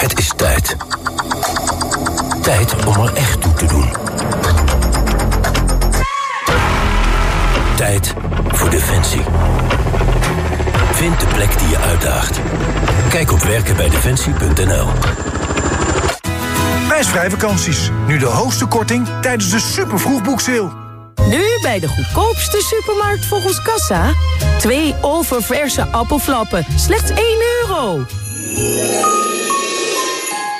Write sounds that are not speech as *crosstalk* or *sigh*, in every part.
Het is tijd. Tijd om er echt toe te doen. Tijd voor Defensie. Vind de plek die je uitdaagt. Kijk op werkenbijdefensie.nl Prijsvrij vakanties. Nu de hoogste korting tijdens de super vroegboekseil. Nu bij de goedkoopste supermarkt volgens Kassa. Twee oververse appelflappen. Slechts 1 euro.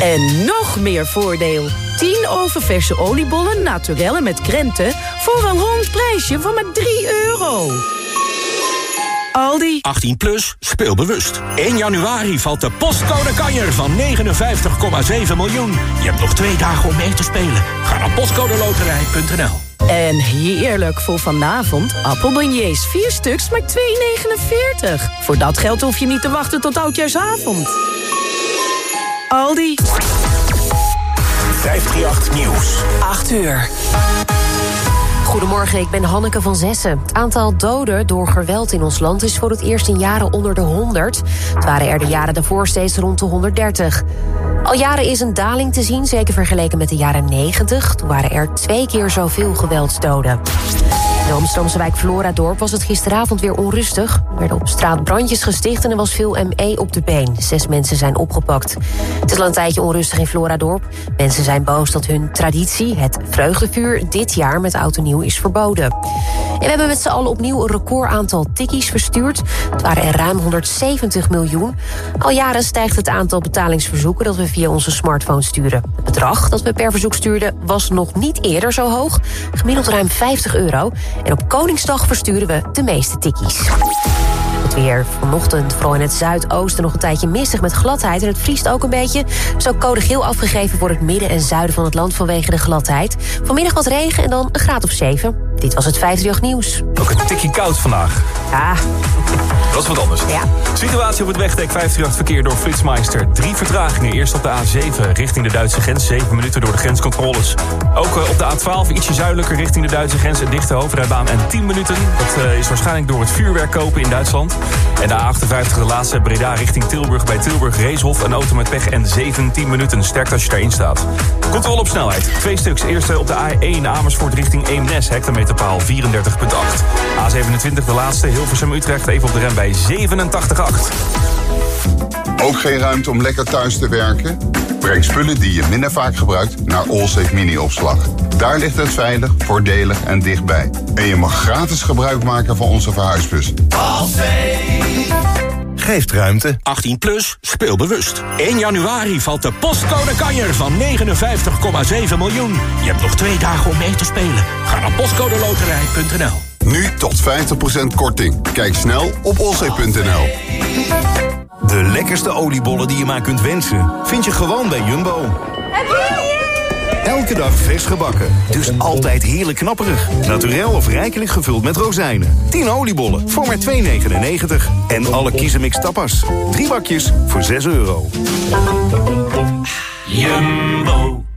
En nog meer voordeel. 10 oververse oliebollen naturellen met krenten... voor een rond prijsje van maar 3 euro. Aldi. 18 plus, speel bewust. 1 januari valt de postcode kanjer van 59,7 miljoen. Je hebt nog twee dagen om mee te spelen. Ga naar postcodeloterij.nl. En heerlijk voor vanavond. Appelbeignets, 4 stuks, maar 2,49. Voor dat geld hoef je niet te wachten tot oudjaarsavond. Aldi. 538 Nieuws. 8 uur. Goedemorgen, ik ben Hanneke van Zessen. Het aantal doden door geweld in ons land is voor het eerst in jaren onder de 100. Het waren er de jaren daarvoor steeds rond de 130. Al jaren is een daling te zien, zeker vergeleken met de jaren 90. Toen waren er twee keer zoveel geweldsdoden. In de Amsterdamse wijk Floradorp was het gisteravond weer onrustig. Er werden op straat brandjes gesticht en er was veel ME op de been. Zes mensen zijn opgepakt. Het is al een tijdje onrustig in Floradorp. Mensen zijn boos dat hun traditie, het vreugdevuur... dit jaar met oud nieuw is verboden. En we hebben met z'n allen opnieuw een record aantal tikkies verstuurd. Het waren er ruim 170 miljoen. Al jaren stijgt het aantal betalingsverzoeken... dat we via onze smartphone sturen. Het bedrag dat we per verzoek stuurden was nog niet eerder zo hoog. Gemiddeld ruim 50 euro. En op Koningsdag versturen we de meeste tikkies. Weer vanochtend, vooral in het zuidoosten, nog een tijdje mistig met gladheid. En het vriest ook een beetje. Zo code geel afgegeven voor het midden en zuiden van het land vanwege de gladheid. Vanmiddag wat regen en dan een graad of 7. Dit was het 538 nieuws. Ook een tikje koud vandaag. Ja. *laughs* Dat is wat anders. Ja. Situatie op het wegdek 538 verkeer door Flitsmeister. Drie vertragingen. Eerst op de A7 richting de Duitse grens. 7 minuten door de grenscontroles. Ook eh, op de A12 ietsje zuidelijker richting de Duitse grens. Een dichte hoofdrijbaan en 10 minuten. Dat uh, is waarschijnlijk door het vuurwerk kopen in Duitsland. En de A58 de laatste Breda richting Tilburg. Bij Tilburg Reeshof. Een auto met pech en 17 minuten. Sterk als je daarin staat. Controle op snelheid. Twee stuks. Eerste op de A1 Amersfoort richting Eemnes. Hectometerpaal 34,8. A27 de laatste Hilversum-Utrecht. Even op de rem bij 87,8. Ook geen ruimte om lekker thuis te werken? Breng spullen die je minder vaak gebruikt naar Allsafe Mini-opslag. Daar ligt het veilig, voordelig en dichtbij. En je mag gratis gebruik maken van onze verhuisbus. Geeft ruimte. 18 plus, speel bewust. 1 januari valt de postcode kanjer van 59,7 miljoen. Je hebt nog twee dagen om mee te spelen. Ga naar postcodeloterij.nl. Nu tot 50% korting. Kijk snel op olzee.nl. De lekkerste oliebollen die je maar kunt wensen... vind je gewoon bij Jumbo. Elke dag vers gebakken, dus altijd heerlijk knapperig. Naturel of rijkelijk gevuld met rozijnen. 10 oliebollen voor maar 2,99. En alle kiezenmix tapas. Drie bakjes voor 6 euro. Jumbo.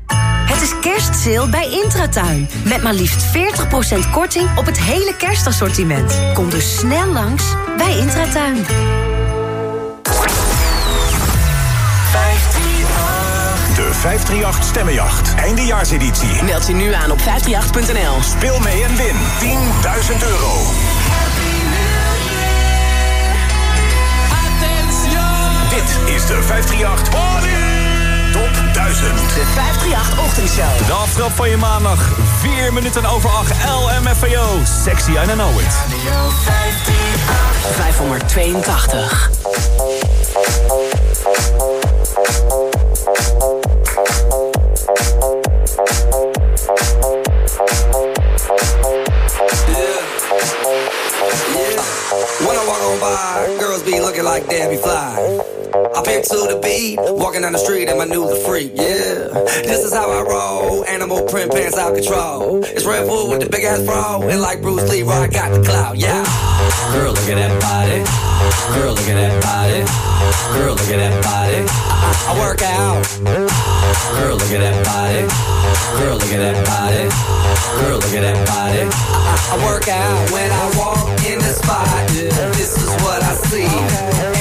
Het is kerstsale bij Intratuin. Met maar liefst 40% korting op het hele kerstassortiment. Kom dus snel langs bij Intratuin. De 538 Stemmenjacht. Eindejaarseditie. Meld je nu aan op 538.nl. Speel mee en win 10.000 euro. Dit is de 538 Top 1000. De 538 Ochtendshow. De aftrap van je maandag. 4 minuten over 8. LMFAO. Sexy, I know it. 582. When I walk on by, girls be looking like Debbie Fly. I pimp to the beat, walking down the street and my new the freak, yeah. This is how I roll, animal print pants out control. It's Red Bull with the big ass bro, and like Bruce Lee, I got the clout, yeah. Girl, look at that body. Girl, look at that body. Girl, look at that body. I, I work out. Girl, look at that body. Girl, look at that body. Girl, look at that body. I, I work out when I walk in the spot. This is what I see.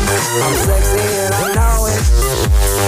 I'm sexy and I know.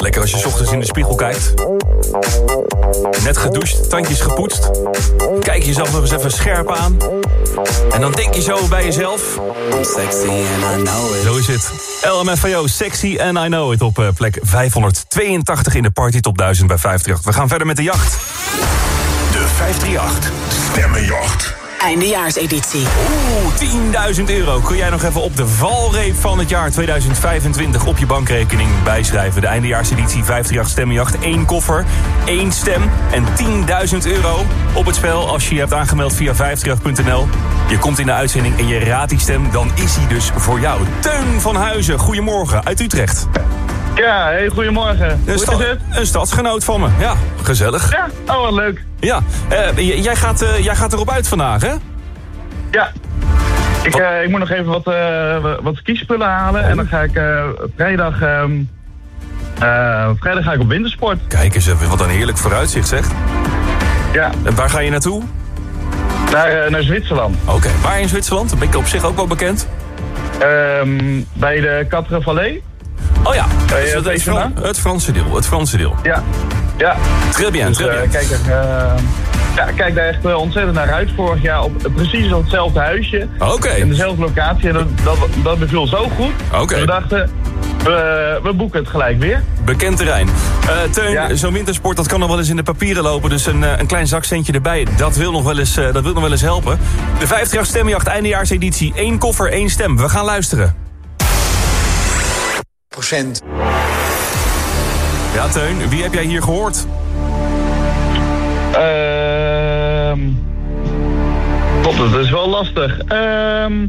Lekker als je 's ochtends in de spiegel kijkt. Net gedoucht, tandjes gepoetst. Kijk jezelf nog eens even scherp aan. En dan denk je zo bij jezelf. I'm sexy and I know it. Zo is het. LMFAO, Sexy and I Know It op eh, plek 582 in de Party Top 1000 bij 538. We gaan verder met de jacht. De 538 Stemmenjacht. Eindejaarseditie. Oeh, 10.000 euro. Kun jij nog even op de valreep van het jaar 2025 op je bankrekening bijschrijven? De eindejaarseditie 538 Stemmenjacht. Eén koffer, één stem en 10.000 euro op het spel als je je hebt aangemeld via 538.nl. Je komt in de uitzending en je raadt die stem, dan is hij dus voor jou. Teun van Huizen, goedemorgen, uit Utrecht. Ja, hey, goedemorgen. Een, sta- het? een stadsgenoot van me, ja, gezellig. Ja, oh wat leuk. Ja, eh, jij, gaat, eh, jij gaat erop uit vandaag, hè? Ja. Ik, eh, ik moet nog even wat, wat kiespullen halen en dan ga ik vrijdag, ehm, eh, vrijdag ga ik op wintersport. Kijk eens even, wat een heerlijk vooruitzicht, zeg. Ja. En waar ga je naartoe? Naar, naar Zwitserland. Oké, waar in Zwitserland? Dat ben ik op zich ook wel bekend. Ehm, bij de Vallée. Oh ja, je dus het, dat het, even Fran- het Franse deel. Het Franse deel. Ja. Ja. Très bien, Dus, très eh, bien. kijk, er, eh, ja, ik kijk daar echt eh, ontzettend naar uit. Vorig jaar op precies hetzelfde huisje. Oké. In dezelfde locatie. En dat, dat, dat beviel zo goed. Oké. We dachten, we, we boeken het gelijk weer. Bekend terrein. Eh Teun, Ja. zo'n wintersport dat kan nog wel eens in de papieren lopen. Dus een, eh, een klein zakcentje erbij, dat wil nog wel eens, eh, dat wil nog wel eens helpen. De 50 stemmenjacht eindejaarseditie. Eén koffer, één stem. We gaan luisteren. Procent. Ja, Teun, wie heb jij hier gehoord? Ehm God, dat is wel lastig. Ehm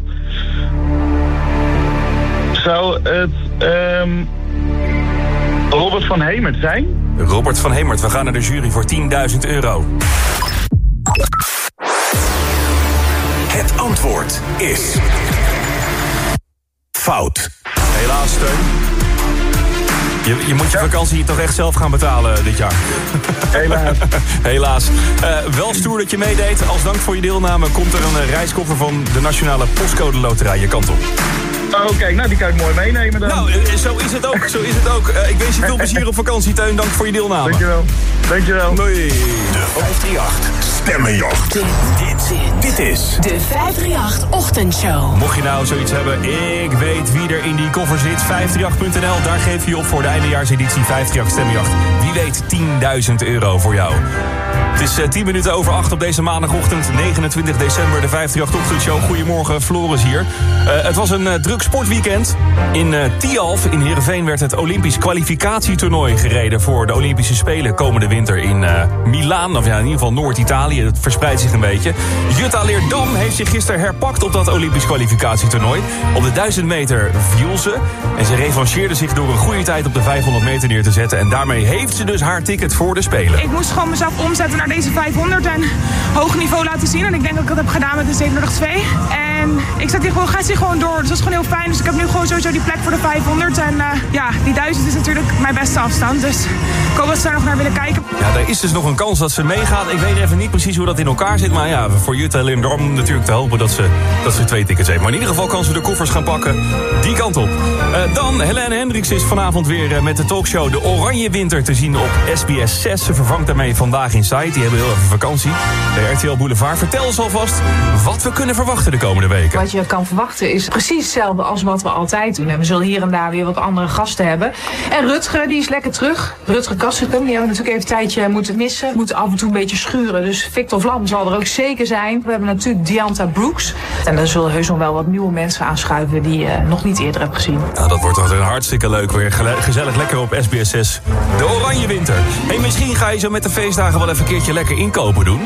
zou het ehm Robert van Hemert zijn? Robert van Hemert, we gaan naar de jury voor 10.000 euro. Het antwoord is... Fout. Helaas, Teun. Je, je moet je vakantie toch echt zelf gaan betalen dit jaar. *laughs* Helaas. Helaas. Eh, wel stoer dat je meedeed. Als dank voor je deelname komt er een reiskoffer van de Nationale Postcode Loterij je kant op. Oh, kijk, nou die kan ik mooi meenemen dan. Nou, eh, zo is het ook. Zo is het ook. Eh, ik wens je veel *laughs* plezier op vakantie, Teun. Dank voor je deelname. Dankjewel. Dankjewel. Doei. De 538 Stemmenjacht. Dit, dit is De 538 Ochtendshow. Mocht je nou zoiets hebben, ik weet wie er in die koffer zit. 538.nl, daar geef je je op voor de eindejaarseditie 538 Stemmenjacht. Wie weet 10.000 euro voor jou. Het is eh, 10 minuten over 8 op deze maandagochtend, 29 december, de 538 Ochtendshow. Goedemorgen, Floris hier. Eh, het was een eh, sportweekend. In eh Tialf in Heerenveen werd het Olympisch kwalificatietoernooi gereden... voor de Olympische Spelen komende winter in eh Milaan. Of ja, in ieder geval Noord-Italië. Het verspreidt zich een beetje. Jutta Leerdam heeft zich gisteren herpakt op dat Olympisch kwalificatietoernooi. Op de 1000 meter viel ze. En ze revancheerde zich door een goede tijd op de 500 meter neer te zetten. En daarmee heeft ze dus haar ticket voor de Spelen. Ik moest gewoon mezelf omzetten naar deze 500 en hoog niveau laten zien. En ik denk dat ik dat heb gedaan met de 37-2. En ik zet hier gewoon, ga hier gewoon door. Dus dat is gewoon heel fijn. Dus ik heb nu gewoon sowieso die plek voor de 500. En eh, ja, die 1000 is natuurlijk mijn beste afstand. Dus ik hoop dat ze daar nog naar willen kijken. Ja, er is dus nog een kans dat ze meegaat. Ik weet even niet precies hoe dat in elkaar zit. Maar ja, voor Jutta Lindorm natuurlijk te hopen dat ze, dat ze twee tickets heeft. Maar in ieder geval kan ze de koffers gaan pakken die kant op. Eh, dan, Helene Hendricks is vanavond weer eh, met de talkshow De Oranje Winter te zien op SBS 6. Ze vervangt daarmee Vandaag Inside. Die hebben heel even vakantie. De RTL Boulevard. Vertel ons alvast wat we kunnen verwachten de komende weken. Wat je kan verwachten is precies hetzelfde als wat we altijd doen. En we zullen hier en daar weer wat andere gasten hebben. En Rutger, die is lekker terug. Rutger Kastrikum, die hebben we natuurlijk even een tijdje moeten missen. Moet af en toe een beetje schuren. Dus Victor Vlam zal er ook zeker zijn. We hebben natuurlijk Dianta Brooks. En er zullen heus nog wel wat nieuwe mensen aanschuiven die je nog niet eerder hebt gezien. Nou, dat wordt een hartstikke leuk weer. Gezellig lekker op SBS 6. De Oranje Winter. Hey, misschien ga je zo met de feestdagen wel even een keertje lekker inkopen doen.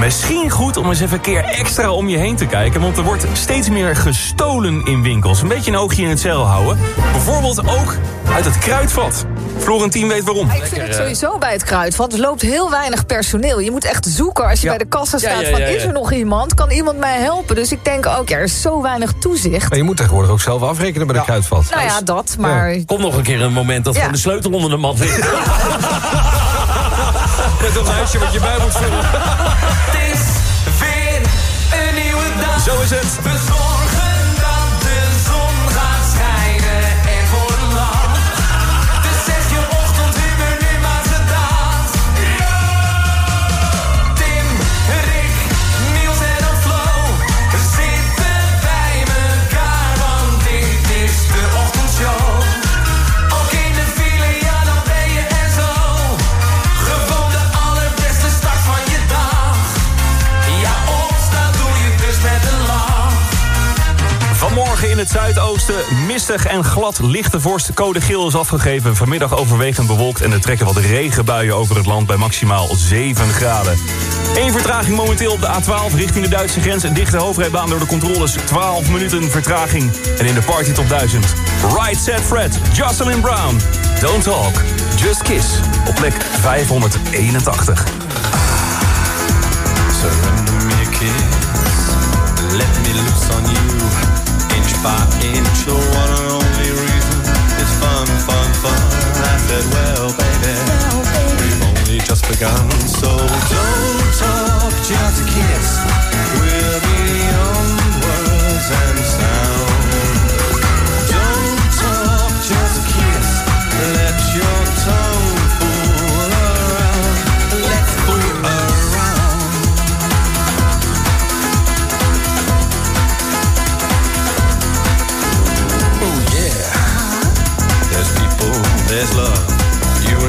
Misschien goed om eens even een keer extra om je heen te kijken. Want er wordt steeds meer gestolen in winkels. Een beetje een oogje in het zeil houden. Bijvoorbeeld ook uit het kruidvat. Florentien weet waarom. Ik vind het sowieso bij het kruidvat. Er loopt heel weinig personeel. Je moet echt zoeken als je Ja. bij de kassa staat. ja, van, ja, ja. Is er nog iemand? Kan iemand mij helpen? Dus ik denk ook, ja, er is zo weinig toezicht. Maar je moet tegenwoordig ook zelf afrekenen bij de kruidvat. Nou ja, dat, maar... Komt nog een keer een moment dat Ja. gewoon de sleutel onder de mat ligt. *laughs* Met een lijstje wat je bij moet vullen. Het is weer een nieuwe dag. Zo is het. In het zuidoosten mistig en glad lichte vorst. Code geel is afgegeven. Vanmiddag overwegend bewolkt en er trekken wat regenbuien over het land bij maximaal 7 graden. Eén vertraging momenteel op de A12 richting de Duitse grens. Een dichte hoofdrijbaan door de controles. 12 minuten vertraging. En in de party top 1000. Right Set Fred, Jocelyn Brown. Don't Talk, Just Kiss. Op plek 581. The one and only reason is fun, fun, fun. I said, well, baby, we've only just begun. So don't talk, just kiss. We're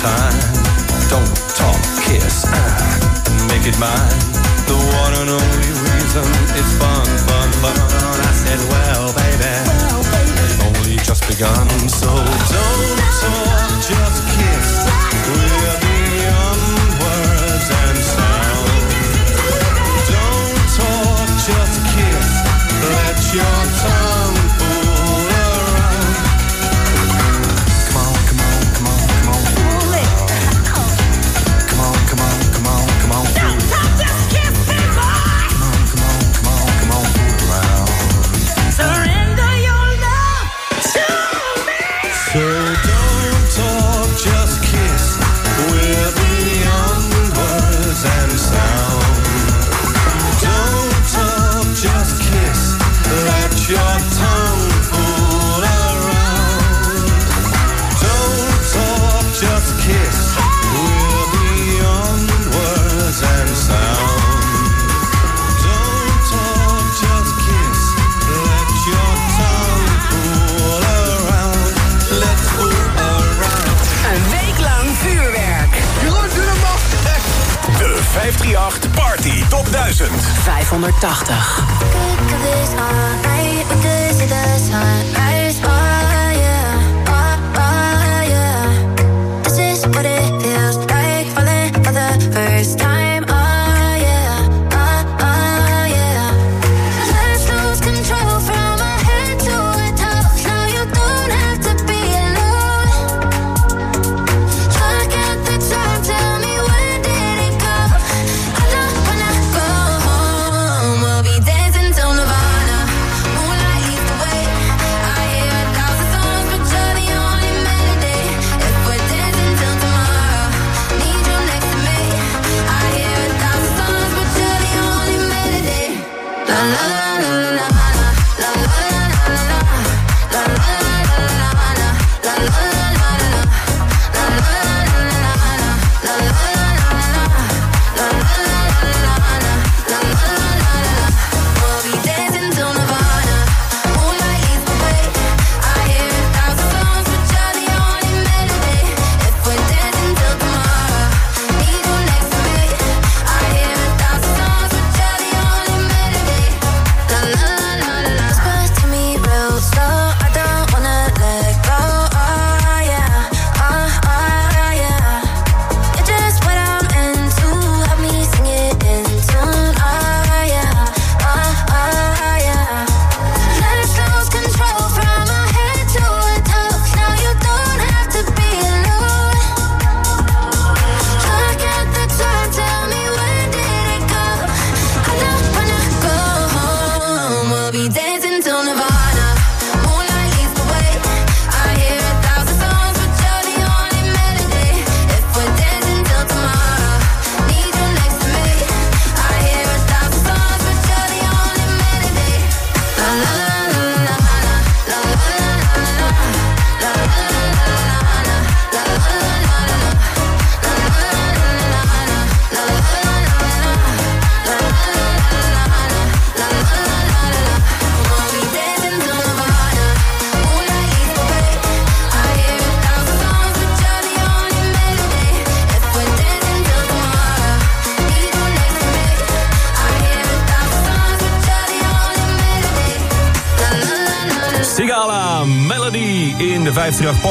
time. Don't talk, kiss, I make it mine. The one and only reason it's fun, fun, fun. I said, well, baby, well, baby. we've only just begun, so don't talk, just kiss. We'll be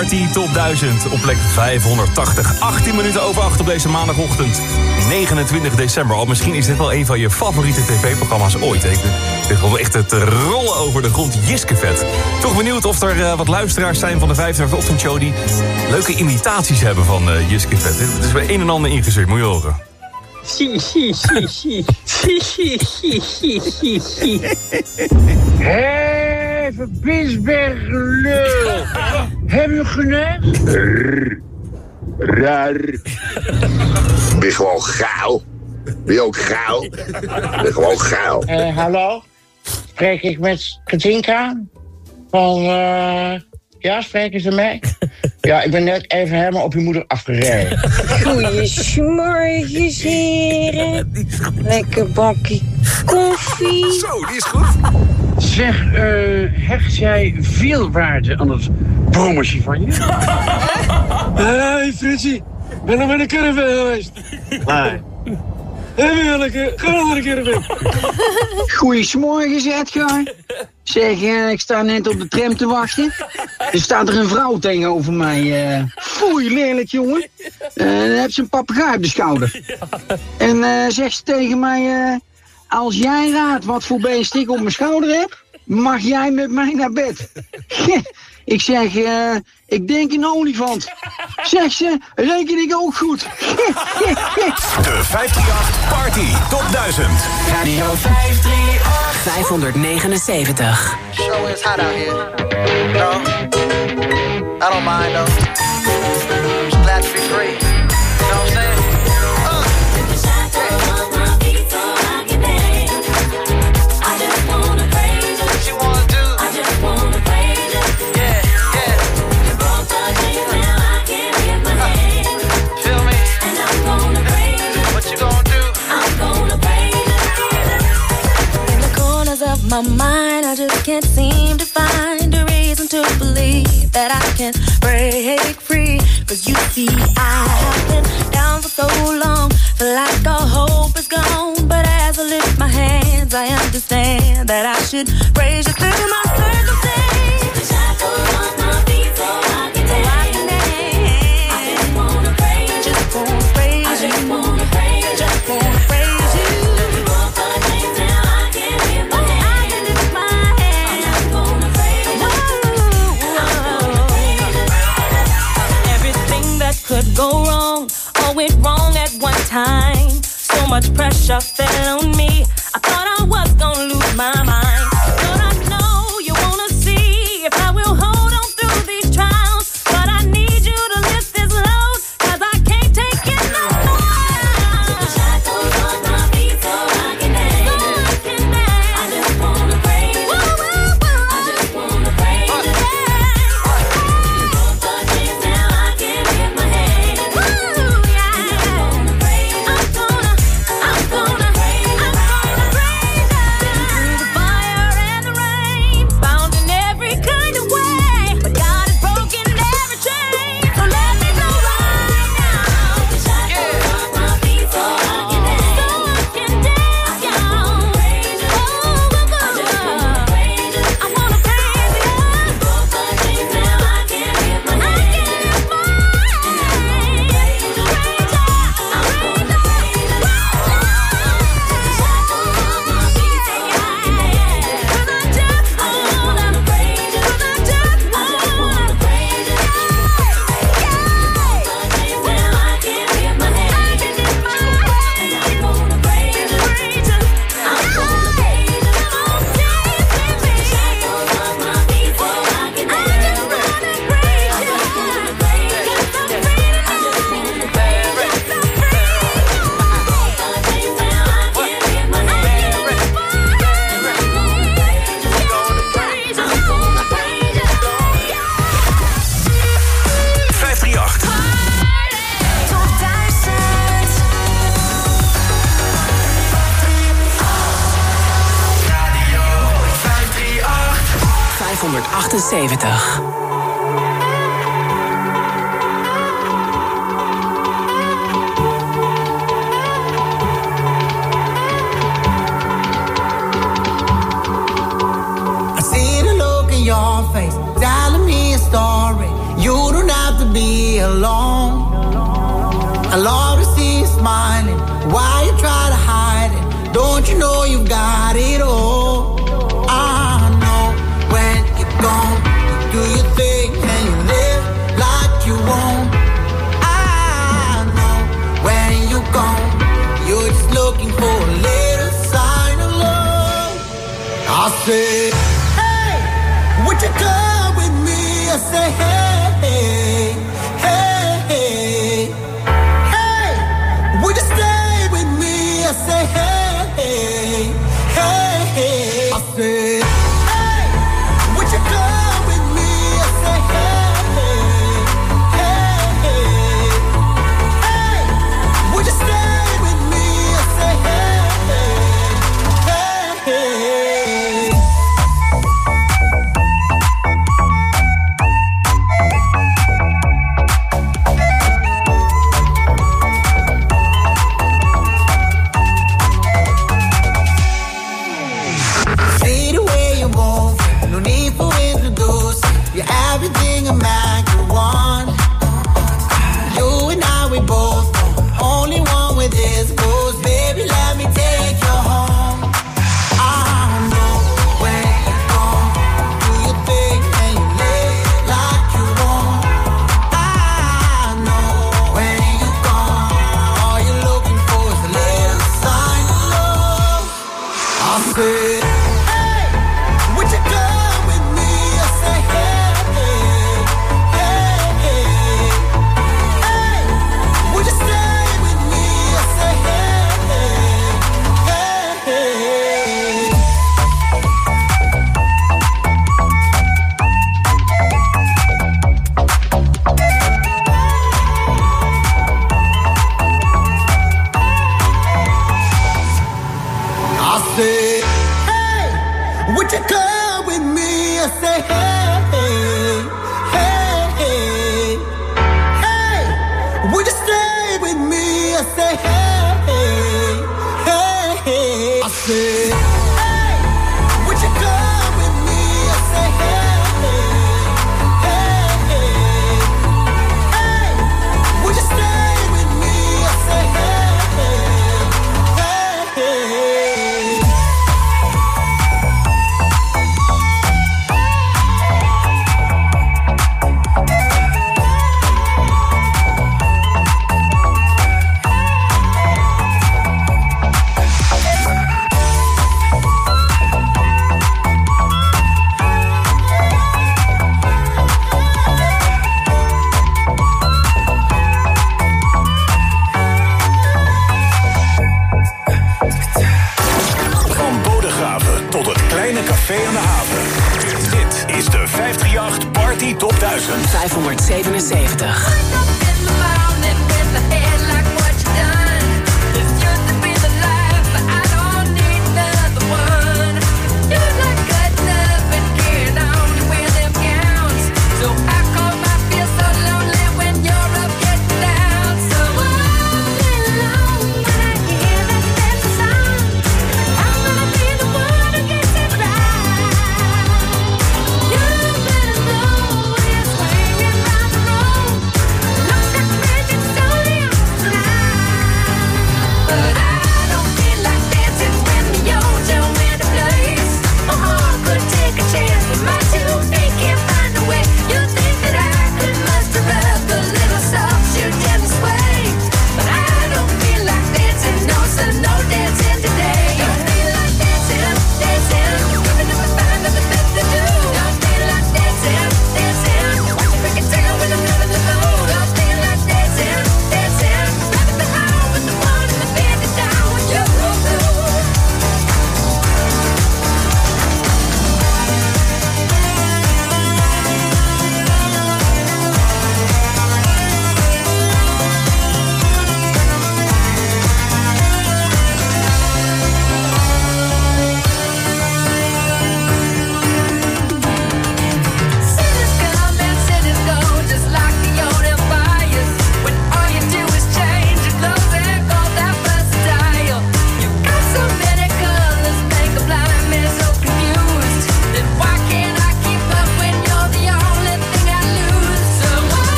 Party Top 1000 op plek 580. 18 minuten over 8 op deze maandagochtend. 29 december. Al misschien is dit wel een van je favoriete tv-programma's ooit. Ik ben echt het rollen over de grond Jiskevet. Toch benieuwd of er eh, wat luisteraars zijn van de 35 ochtendshow... die leuke imitaties hebben van eh, uh, Jiskevet. Het is bij een en ander ingezet, moet je horen. Bisberg lul. Heb je geneigd? Ben gewoon gauw, Ben je ook Ik Ben gewoon gauw. Eh, hallo? Spreek ik met Katinka? Van, eh, Ja, spreken ze mij? Ja, ik ben net even helemaal op je moeder afgereden. Goeiemorgen, heren. Lekker bakje koffie. Zo, die is goed. Zeg, eh, hecht jij veel waarde aan het promosje van je? Hé, *laughs* hey, Fritsie. Ben nog met de curve geweest. Bye. Heerlijke, heerlijke Goeiemorgen, Zetgaar. Zeg, eh, ik sta net op de tram te wachten. Er staat er een vrouw tegenover mij. Uh, foei, lelijk, jongen. Uh, dan heb ze een papegaai op de schouder. En zegt ze tegen mij... Als jij raadt wat voor beest ik op mijn schouder heb... mag jij met mij naar bed. *laughs* ik zeg... eh, ik denk een olifant. *laughs* Zegt ze, reken ik ook goed. *laughs* De 538 Party Top 1000. Radio 538. 579. Show is hot out here. No, I don't mind though. That I can break free. Cause you see, I have been down for so long, feel like all hope is gone. But as I lift my hands, I understand that I should raise you through my circumstance. The shackles on my feet so I can dance. I just wanna praise you. Just wanna praise. Just wanna go wrong, all went wrong at one time. So much pressure fell on me.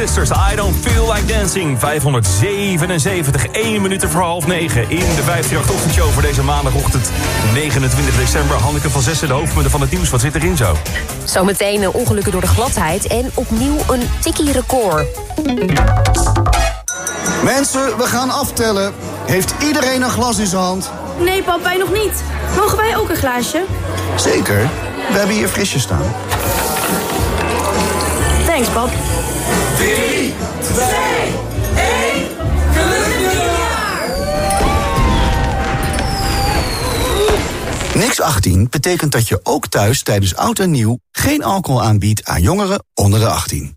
Sisters, I Don't Feel Like Dancing. 577, 1 minuut voor half 9 in de 538 ochtendshow voor deze maandagochtend 29 december. Hanneke van Zessen, de hoofdpunten van het nieuws. Wat zit erin zo? Zometeen eh, ongelukken door de gladheid en opnieuw een tikkie-record. Mensen, we gaan aftellen. Heeft iedereen een glas in zijn hand? Nee, pap, wij nog niet. Mogen wij ook een glaasje? Zeker. We hebben hier frisjes staan. Thanks, pap. 3, 2, 1. Gelukkig nieuwjaar! Niks 18 betekent dat je ook thuis tijdens oud en nieuw geen alcohol aanbiedt aan jongeren onder de 18.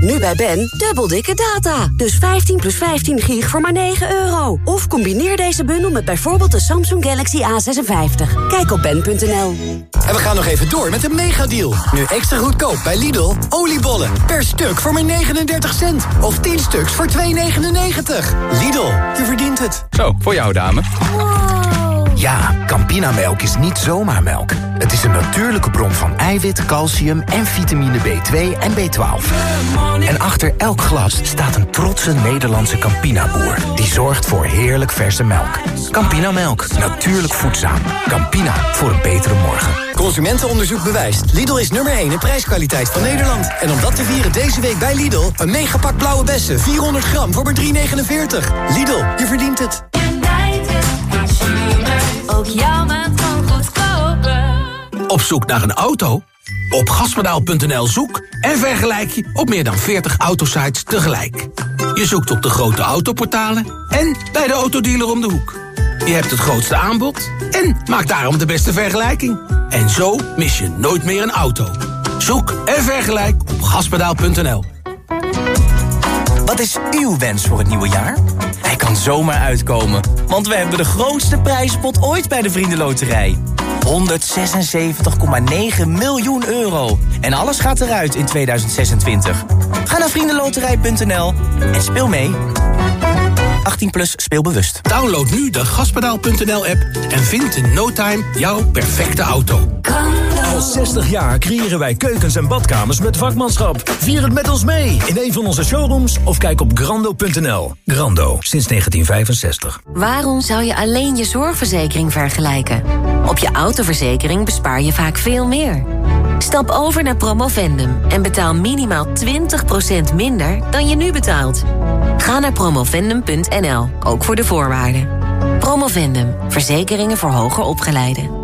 Nu bij Ben, dubbel dikke data. Dus 15 plus 15 gig voor maar 9 euro. Of combineer deze bundel met bijvoorbeeld de Samsung Galaxy A56. Kijk op ben.nl. En we gaan nog even door met de megadeal. Nu extra goedkoop bij Lidl. Oliebollen per stuk voor maar 39 cent. Of 10 stuks voor 2,99. Lidl, je verdient het. Zo, voor jou dame. Ja, Campinamelk is niet zomaar melk. Het is een natuurlijke bron van eiwit, calcium en vitamine B2 en B12. En achter elk glas staat een trotse Nederlandse Campina-boer... die zorgt voor heerlijk verse melk. Campinamelk, natuurlijk voedzaam. Campina, voor een betere morgen. Consumentenonderzoek bewijst. Lidl is nummer 1 in prijskwaliteit van Nederland. En om dat te vieren deze week bij Lidl... een megapak blauwe bessen, 400 gram voor maar 3,49. Lidl, je verdient het. Ook jouw maand kan goedkoper. Op zoek naar een auto? Op gaspedaal.nl zoek en vergelijk je op meer dan 40 autosites tegelijk. Je zoekt op de grote autoportalen en bij de autodealer om de hoek. Je hebt het grootste aanbod en maakt daarom de beste vergelijking. En zo mis je nooit meer een auto. Zoek en vergelijk op gaspedaal.nl. Wat is uw wens voor het nieuwe jaar? Hij kan zomaar uitkomen, want we hebben de grootste prijzenpot ooit bij de Vriendenloterij. 176,9 miljoen euro. En alles gaat eruit in 2026. Ga naar vriendenloterij.nl en speel mee. 18 plus speelbewust. Download nu de gaspedaal.nl-app en vind in no time jouw perfecte auto. Al 60 jaar creëren wij keukens en badkamers met vakmanschap. Vier het met ons mee in een van onze showrooms of kijk op grando.nl. Grando, sinds 1965. Waarom zou je alleen je zorgverzekering vergelijken? Op je autoverzekering bespaar je vaak veel meer. Stap over naar Promovendum en betaal minimaal 20% minder dan je nu betaalt. Ga naar promovendum.nl, ook voor de voorwaarden. Promovendum, verzekeringen voor hoger opgeleiden.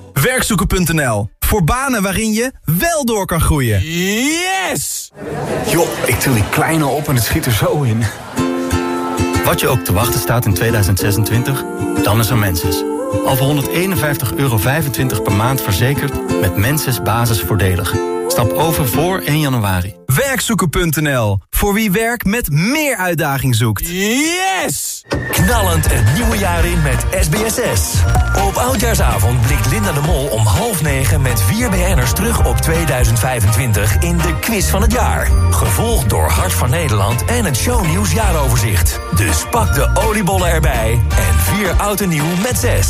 Werkzoeken.nl. Voor banen waarin je wel door kan groeien. Yes! Joh, ik til die kleine op en het schiet er zo in. Wat je ook te wachten staat in 2026, dan is er Menses. Al voor 151,25 euro per maand verzekerd met Menses basisvoordelig. Stap over voor 1 januari. Werkzoeken.nl. Voor wie werk met meer uitdaging zoekt. Yes! Knallend het nieuwe jaar in met SBSS. Op Oudjaarsavond blikt Linda de Mol om half negen met vier BN'ers terug op 2025 in de quiz van het jaar. Gevolgd door Hart van Nederland en het shownieuws jaaroverzicht. Dus pak de oliebollen erbij en vier oud en nieuw met zes.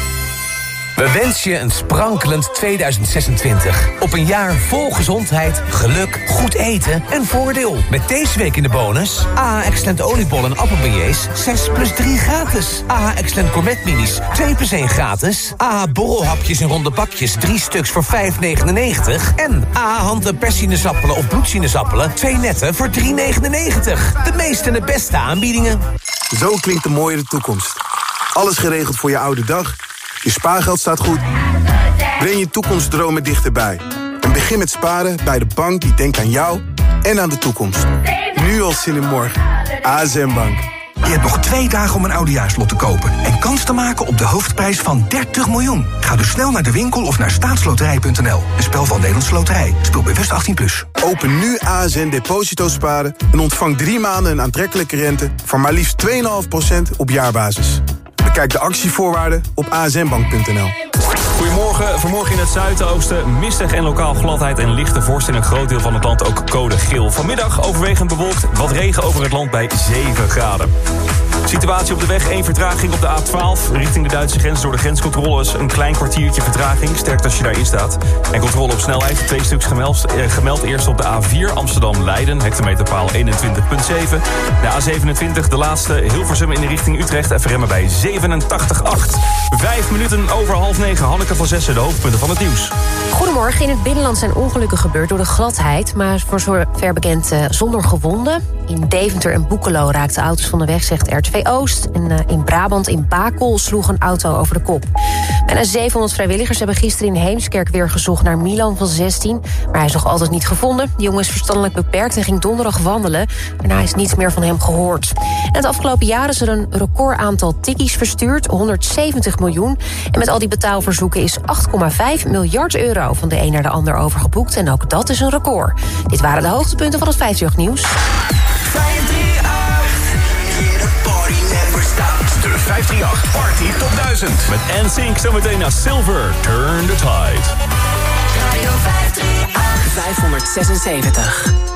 We wensen je een sprankelend 2026. Op een jaar vol gezondheid, geluk, goed eten en voordeel. Met deze week in de bonus... AH Excellent oliebollen en appelbeignets 6 plus 3 gratis. AH Excellent gourmet minis 2 plus 1 gratis. AH borrelhapjes in ronde bakjes 3 stuks voor 5,99. En AH handen persinezappelen of bloedsinezappelen 2 netten voor 3,99. De meeste en de beste aanbiedingen. Zo klinkt de mooiere toekomst. Alles geregeld voor je oude dag. Je spaargeld staat goed. Breng je toekomstdromen dichterbij. En begin met sparen bij de bank die denkt aan jou en aan de toekomst. Nu al zin in morgen. ASM Bank. Je hebt nog twee dagen om een oudejaarslot te kopen... en kans te maken op de hoofdprijs van 30 miljoen. Ga dus snel naar de winkel of naar staatsloterij.nl. Een spel van Nederlandse Loterij. Speel bewust 18+. Plus. Open nu ASN Deposito Sparen en ontvang drie maanden een aantrekkelijke rente... van maar liefst 2,5% op jaarbasis. Bekijk de actievoorwaarden op asnbank.nl. Goedemorgen. Vanmorgen in het zuidoosten mistig en lokaal gladheid en lichte vorst in een groot deel van het land ook code geel. Vanmiddag overwegend bewolkt, wat regen over het land bij 7 graden. Situatie op de weg, één vertraging op de A12. Richting de Duitse grens door de grenscontroles. Een klein kwartiertje vertraging, sterk als je daarin staat. En controle op snelheid, twee stuks gemeld. Eh, gemeld eerst op de A4 Amsterdam-Leiden, hectometerpaal 21.7. De A27, de laatste, Hilversum in de richting Utrecht. Even remmen bij 87.8. Vijf minuten over half negen. Hanneke van Zessen, de hoofdpunten van het nieuws. Goedemorgen. In het binnenland zijn ongelukken gebeurd door de gladheid... maar voor zover bekend eh, zonder gewonden. In Deventer en Boekelo raakten auto's van de weg, zegt RTV Oost. En eh, in Brabant, in Bakel, sloeg een auto over de kop. Bijna 700 vrijwilligers hebben gisteren in Heemskerk weer gezocht... naar Milan van 16, maar hij is nog altijd niet gevonden. De jongen is verstandelijk beperkt en ging donderdag wandelen. Daarna is niets meer van hem gehoord. En het afgelopen jaar is er een record aantal tikkies verstuurd, 170 miljoen. En met al die betaalverzoeken is 8,5 miljard euro van de een naar de ander overgeboekt. En ook dat is een record. Dit waren de hoogtepunten van het 50 nieuws. De 538 Party Top 1000. Met NSYNC zometeen naar Silver, Turn the Tide. Radio 576.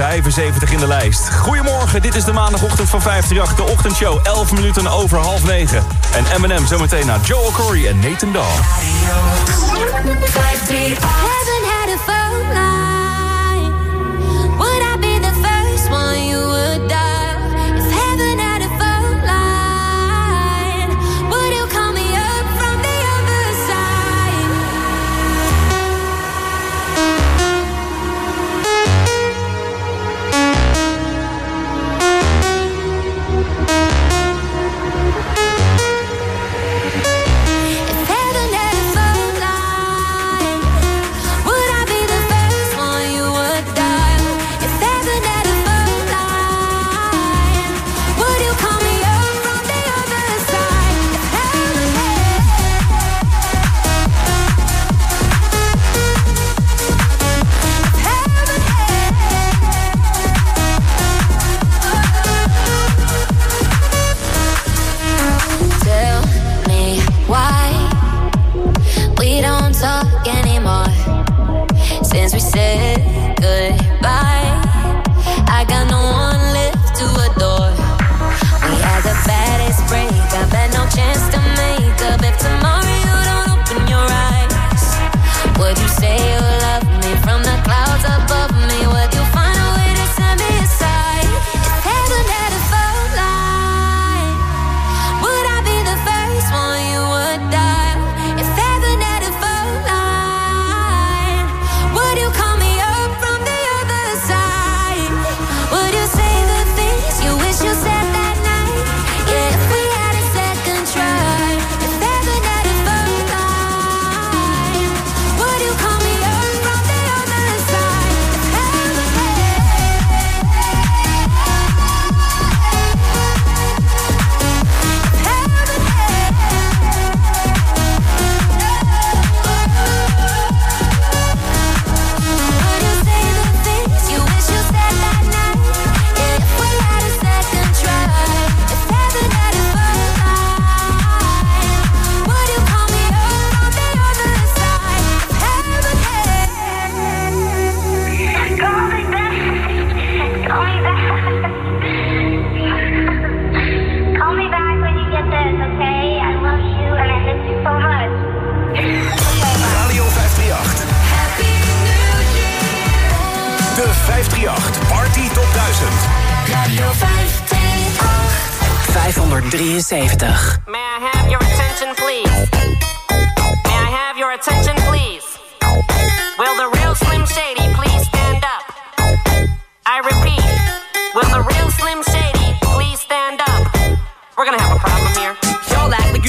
575 in de lijst. Goedemorgen, dit is de maandagochtend van 538, de ochtendshow. 11 minuten over half 9. En Eminem zometeen naar Joel Corey en Nathan Dahl.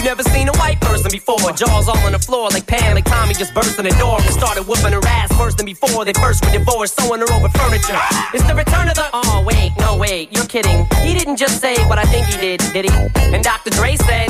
You never seen a white person before. Jaws all on the floor like Pam, like Tommy just burst in the door and started whooping her ass worse than before. They first were divorced, sewing her over furniture. It's the return of the. Oh, wait, no, wait, you're kidding. He didn't just say what I think he did, did he? And Dr. Dre said.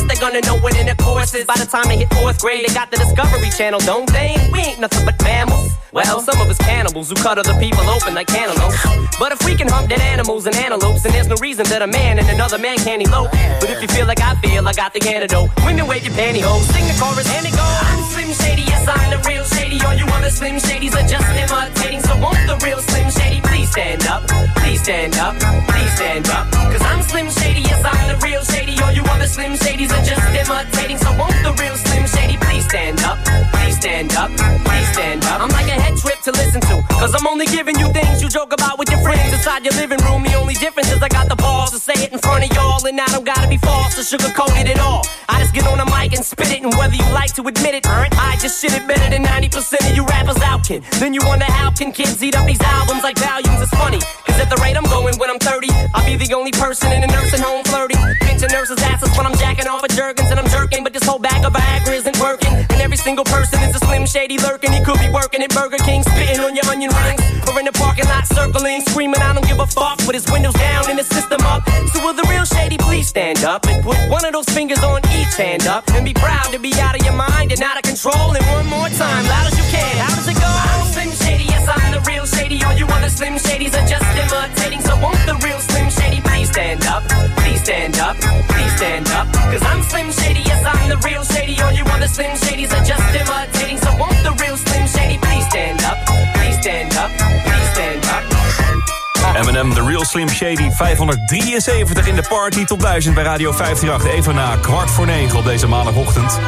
they're gonna know what intercourse is. By the time they hit fourth grade, they got the Discovery Channel, don't they? We ain't nothing but mammals. Well, some of us cannibals who cut other people open like cantaloupes. But if we can hump dead animals and antelopes, then there's no reason that a man and another man can't elope. But if you feel like I feel, I got the antidote. Women wave your pantyhose, sing the chorus, and it goes. I'm Slim Shady, yes, I'm the real Shady. All you other Slim Shadys are just imitating. So won't the real Slim Shady please stand up? Please stand up, please stand up. Cause I'm Slim Shady, yes, I'm the real Shady. All you other Slim Shadys are just imitating. So won't the real Slim Shady please stand up? Please stand up, please stand up. I'm like a head trip to listen to. Cause I'm only giving you things you joke about with your friends inside your living room. The only difference is I got the balls to say it in front of y'all. And I don't gotta be false or sugarcoated at all. I just get on a mic and spit it. And whether you like to admit it, I just shit it better than 90% of you rappers out, kid. Then you wonder how can kids eat up these albums like volumes? It's funny. Cause at the rate I'm going when I'm 30, I'll be the only person in a nursing home flirting. Pinching nurses' asses when I'm jacking off of Jergens and I'm jerking. But this whole bag of Viagra isn't working. And every single person is a slim shady lurking. He could be working at Burger King, spitting on your onion rings. Or in the parking lot circling, screaming, I don't give a fuck. With his windows down and his system up. So will the real shady please stand up and put one of those fingers on each hand up and be proud to be out of your mind and out of control. And one more time, loud as you can. How does it go? I'm Slim Shady, yes, I'm the real Shady. All you other Slim Shadys are just imitating. So won't the real Slim Shady please stand up? Please stand up, please stand up. Shady, yes, I'm the real Shady. All you other Slim Shadys are just imitating. Eminem, The Real Slim Shady, 573 in de party tot 1000 bij Radio 538. Even na kwart voor negen op deze maandagochtend.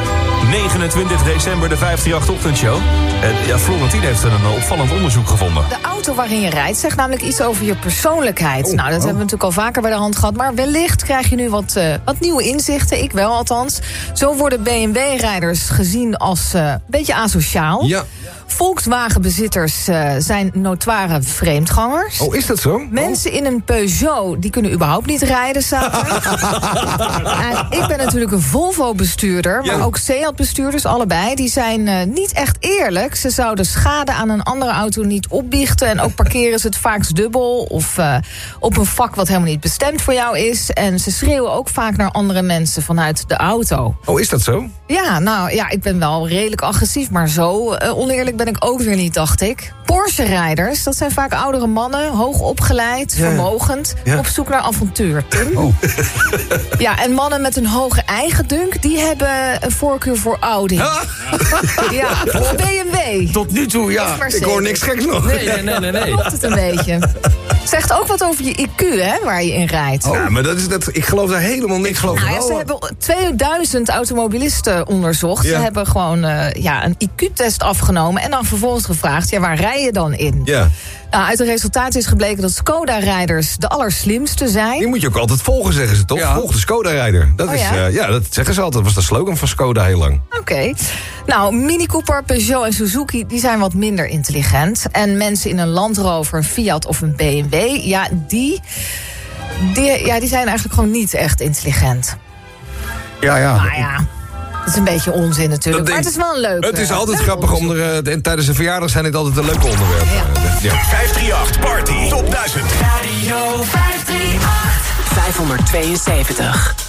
29 december, de 538-ochtendshow. En ja, Florentien heeft een eh, opvallend onderzoek gevonden. De auto waarin je rijdt zegt namelijk iets over je persoonlijkheid. nou, dat hebben we natuurlijk al vaker bij de hand gehad. Maar wellicht krijg je nu wat, eh, wat nieuwe inzichten. Ik wel althans. Zo worden BMW-rijders gezien als eh, een beetje asociaal. Ja. Volkswagenbezitters eh, zijn notoire vreemdgangers. Oh, is dat zo? Mensen in een Peugeot, die kunnen überhaupt niet rijden samen. *laughs* en ik ben natuurlijk een Volvo-bestuurder, maar Ja. ook Seat-bestuurders, allebei... die zijn eh, niet echt eerlijk. Ze zouden schade aan een andere auto niet opbiechten... en ook *laughs* parkeren ze het vaakst dubbel... of eh, op een vak wat helemaal niet bestemd voor jou is. En ze schreeuwen ook vaak naar andere mensen vanuit de auto. Oh, is dat zo? Ja, nou ja, ik ben wel redelijk agressief, maar zo eh, ben ik ook weer niet, dacht ik. Porsche-rijders, dat zijn vaak oudere mannen, hoog opgeleid, Ja. vermogend, Ja. op zoek naar avontuur. Tim. Oh. *laughs* Ja, en mannen met een hoge eigendunk, die hebben een voorkeur voor Audi. Ja, *laughs* of BMW. Tot nu toe, ja. Ik hoor niks geks nog. Nee, nee, nee, nee, nee. *laughs* Klopt het een beetje. Zegt ook wat over je IQ, hè, waar je in rijdt. Ja, maar dat is, dat, ik geloof daar helemaal niks van. Nou ja, ze hebben 2000 automobilisten onderzocht. Ze hebben gewoon eh, ja, een IQ-test afgenomen... en dan vervolgens gevraagd, ja, waar rij je dan in? Ja. Nou, uit de resultaten is gebleken dat Skoda-rijders de allerslimste zijn. Die moet je ook altijd volgen, zeggen ze toch? Volg de Skoda-rijder. Dat Oh, is, ja? eh, ja, dat zeggen ze altijd. Dat was de slogan van Skoda heel lang. Oké. Nou, Mini Cooper, Peugeot en Suzuki die zijn wat minder intelligent. En mensen in een Land Rover, een Fiat of een BMW... ja, die, die, ja, die zijn eigenlijk gewoon niet echt intelligent. Ja, ja. Nou ja, dat is een beetje onzin natuurlijk. Maar het is wel een leuk Het is eh, altijd leuk grappig om er... eh, en tijdens een verjaardag zijn het altijd een leuke onderwerp. Eh, ja. 538 Party Top 1000. Radio 538. 572.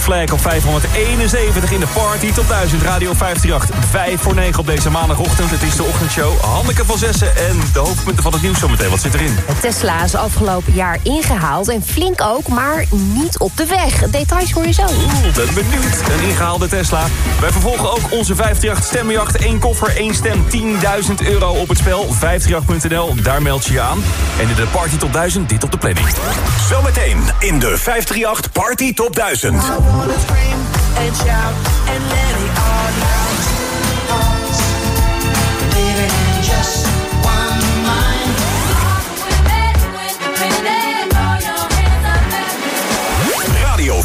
Flag op 571 in de party tot 1000 Radio 538. 5 voor 9 op deze maandagochtend. Het is de ochtendshow. Hanneke van Zessen en de hoofdpunten van het nieuws zometeen. Wat zit erin? Tesla is afgelopen jaar ingehaald en flink ook, maar niet op de weg. Details hoor je zo. Oeh, ben benieuwd. Een ingehaalde Tesla. Wij vervolgen ook onze 538 stemmenjacht. Eén koffer, één stem, 10.000 euro op het spel. 538.nl, daar meld je je aan. En in de party tot 1000, dit op de planning. Zometeen in de 538 Party Top 1000. And shout and let it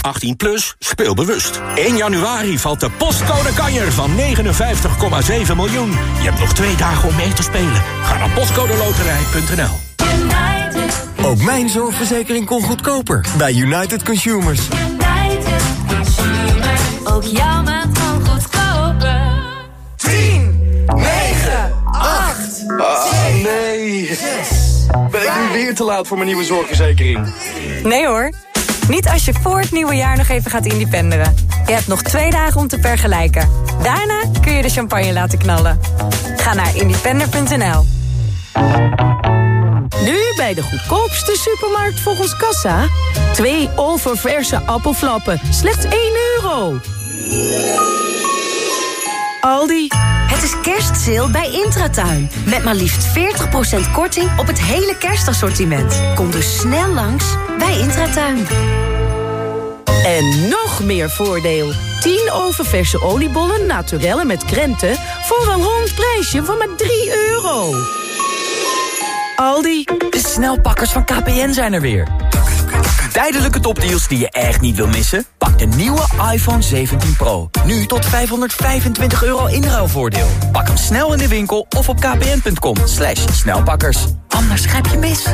18 plus, speel bewust. 1 januari valt de postcode kanjer van 59,7 miljoen. Je hebt nog twee dagen om mee te spelen. Ga naar postcodeloterij.nl Ook mijn zorgverzekering kon goedkoper bij United Consumers. Ook jouw maand kan goedkoper. 10, 9, 8, nee. Ben ik nu weer te laat voor mijn nieuwe zorgverzekering? Nee hoor. Niet als je voor het nieuwe jaar nog even gaat independeren. Je hebt nog twee dagen om te vergelijken. Daarna kun je de champagne laten knallen. Ga naar independer.nl. Nu bij de goedkoopste supermarkt volgens Kassa. Twee oververse appelflappen, slechts 1 euro. Aldi. Het is kerstsale bij Intratuin. Met maar liefst 40% korting op het hele kerstassortiment. Kom dus snel langs bij Intratuin. En nog meer voordeel. 10 oververse oliebollen naturellen met krenten... voor een rond prijsje van maar 3 euro. Aldi. De snelpakkers van KPN zijn er weer. Tijdelijke topdeals die je echt niet wil missen? Pak de nieuwe iPhone 17 Pro. Nu tot 525 euro inruilvoordeel. Pak hem snel in de winkel of op kpn.com. Slash snelpakkers. Anders grijp je mis.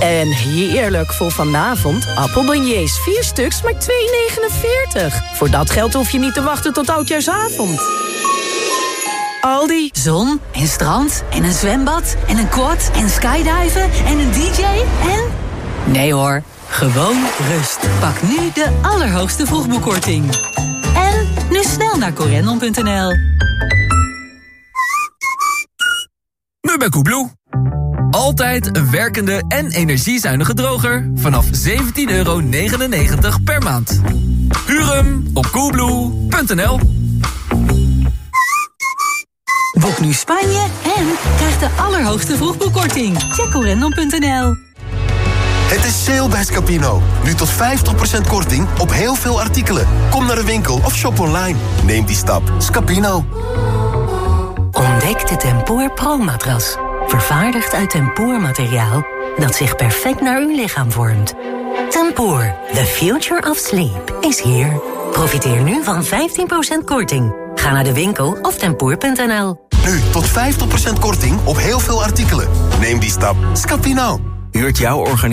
En heerlijk voor vanavond. Appelbeignets, 4 stuks, maar 2,49. Voor dat geld hoef je niet te wachten tot oudjaarsavond. Aldi. Zon en strand en een zwembad en een quad en skydiven en een dj en... Nee hoor, gewoon rust. Pak nu de allerhoogste vroegboekkorting. En nu snel naar corendon.nl. Nu bij Koebloe. Altijd een werkende en energiezuinige droger vanaf 17,99 euro per maand. Huur hem op coolblue.nl. Boek nu Spanje en krijg de allerhoogste vroegboekkorting. Check corendon.nl. Het is sale bij Scapino. Nu tot 50% korting op heel veel artikelen. Kom naar de winkel of shop online. Neem die stap. Scapino. Ontdek de Tempoor Pro-matras. Vervaardigd uit tempoormateriaal dat zich perfect naar uw lichaam vormt. Tempoor, the future of sleep, is hier. Profiteer nu van 15% korting. Ga naar de winkel of tempoor.nl. Nu tot 50% korting op heel veel artikelen. Neem die stap. Scapino. Huurt jouw organisatie